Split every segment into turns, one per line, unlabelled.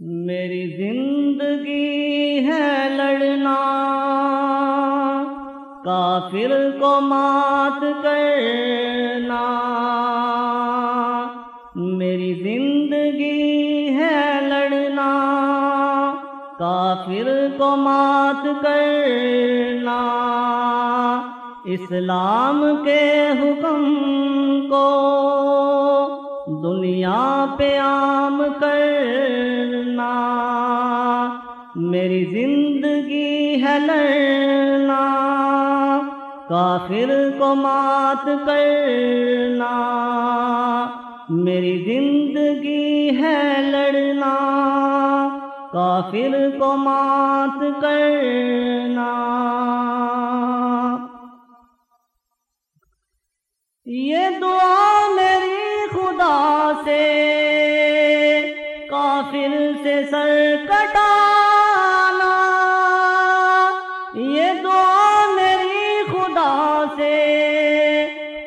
میری زندگی ہے لڑنا۔ کافر کو مات کرنا۔ میری زندگی ہے لڑنا۔ کافر کو مات کرنا۔ اسلام کے حکم کو دنیا پہ عام کرنا لڑنا کافر کو مات کرنا۔ میری زندگی ہے لڑنا، کافر کو مات کرنا۔ یہ دعا میری خدا سے، کافر سے سر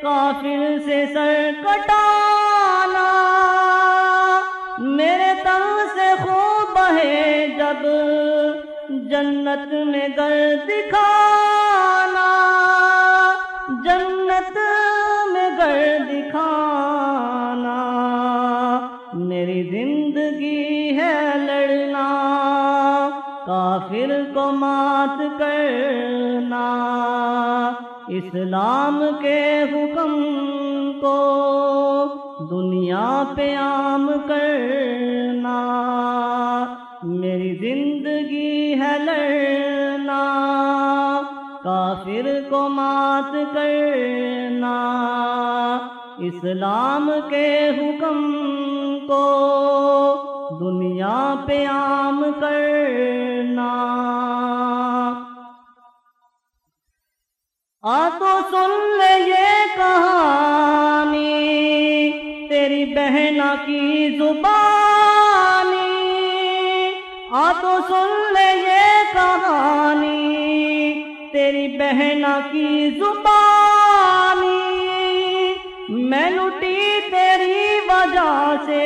کافر سے سر کٹانا۔ میرے تن سے خوب بہے جب جنت میں گر دکھانا۔ جنت میں گر دکھانا۔ میری زندگی ہے لڑنا۔ کافر کو مات کرنا اسلام کے حکم کو دنیا پہ عام کرنا، میری زندگی ہے لڑنا، کافر کو مات کرنا۔ اسلام کے حکم کو دنیا پہ عام کرنا۔ آ تو سن لے یہ کہانی، تیری بہنا کی زبانی۔ آ تو سن لے یہ کہانی، تیری بہنا کی زبانی۔ میں لٹی تیری وجہ سے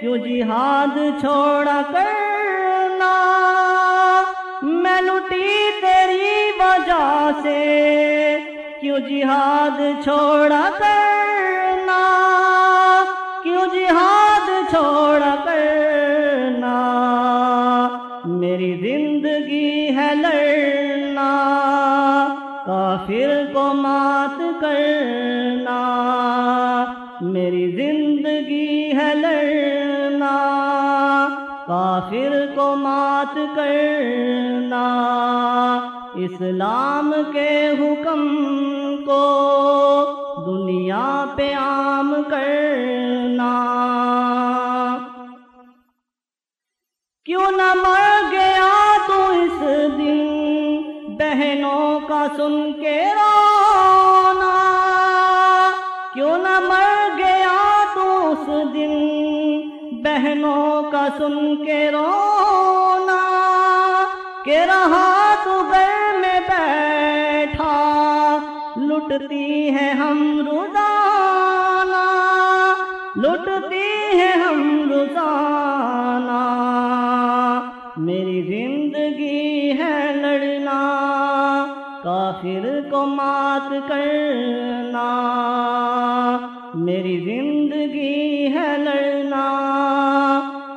کیوں جہاد چھوڑا کرنا کیوں جہاد چھوڑا کرنا؟ کیوں جہاد چھوڑا کرنا؟ میری زندگی ہے لڑنا، کافر کو مات کرنا۔ میری زندگی ہے لڑنا، کافر کو مات کرنا۔ اسلام کے حکم کو دنیا پہ عام کرنا۔ کیوں نہ مر گیا تو اس دن بہنوں کا سن کے رونا۔ کیوں نہ مر گیا تو اس دن بہنوں کا سن کے رونا۔ کہ رہا تو گھر میں بیٹھا لٹتی ہے ہم روزانہ لٹتی ہے ہم روزانہ۔ میری زندگی ہے لڑنا، کافر کو مات کرنا۔ میری زندگی ہے لڑنا،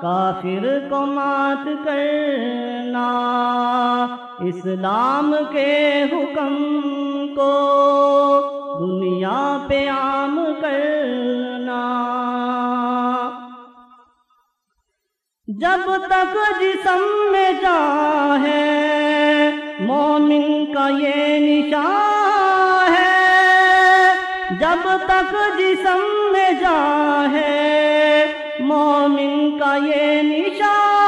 کافر کو مات کرنا۔ اسلام کے حکم کو دنیا پہ عام کرنا۔ جب تک جسم میں جا ہے، مومن کا یہ نشان ہے۔ جب تک جسم میں جا ہے، مومن کا یہ نشان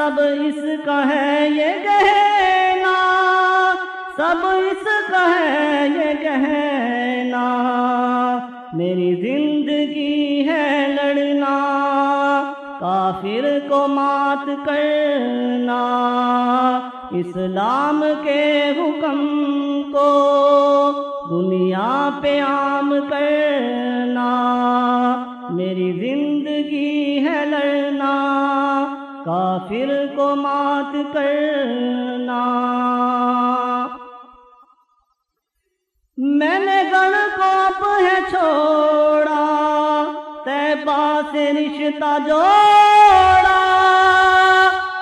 سب اس کا ہے یہ گہنا، سب اس کا ہے یہ گہنا۔ میری زندگی ہے لڑنا، کافر کو مات کرنا۔ اسلام کے حکم کو دنیا پہ عام کرنا۔ میری زندگی ہے لڑنا۔ کافر کو مات کرنا۔ میں نے گڑ کو ہے چھوڑا تیبا سے رشتہ جوڑا۔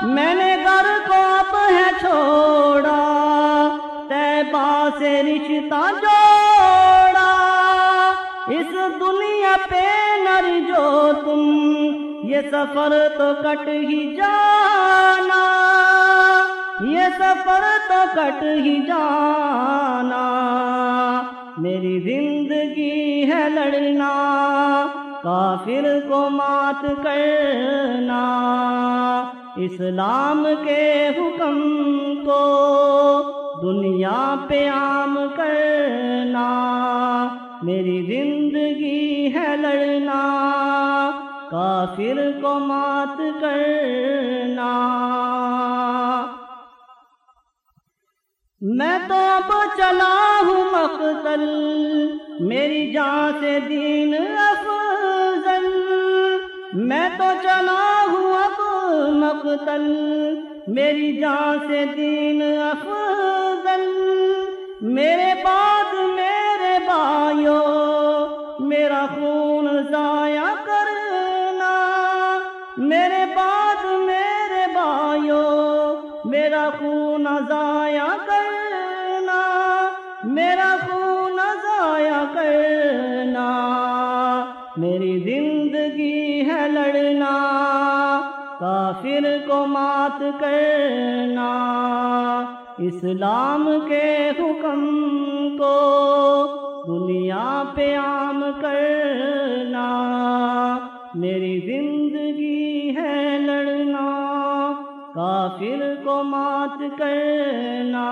میں نے گھر کو ہے چھوڑا تیبا سے رشتہ جوڑا۔ اس دنیا پہ نر جو تم، یہ سفر تو کٹ ہی جانا۔ یہ سفر تو کٹ ہی جانا۔ میری زندگی ہے لڑنا، کافر کو مات کرنا۔ اسلام کے حکم کو دنیا پہ عام کرنا۔ میری زندگی ہے لڑنا، کافر کو مات کرنا۔ میں تو اب چلا ہوں مقتل، میری جان سے دین افضل۔ میں تو چلا ہوں اب مقتل، میری جان سے دین افضل۔ میرے بعد خون ضائع کرنا۔ میرے بعد میرے بھائیوں میرا خون ضائع کرنا۔ میرا خون ضائع کرنا۔ میری زندگی ہے لڑنا۔ کافر کو مات کرنا۔ اسلام کے حکم کو دنیا پہ عام کرنا، میری زندگی ہے لڑنا، کافر کو مات کرنا،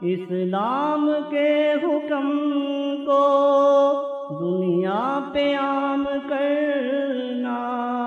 اسلام کے حکم کو دنیا پہ عام کرنا۔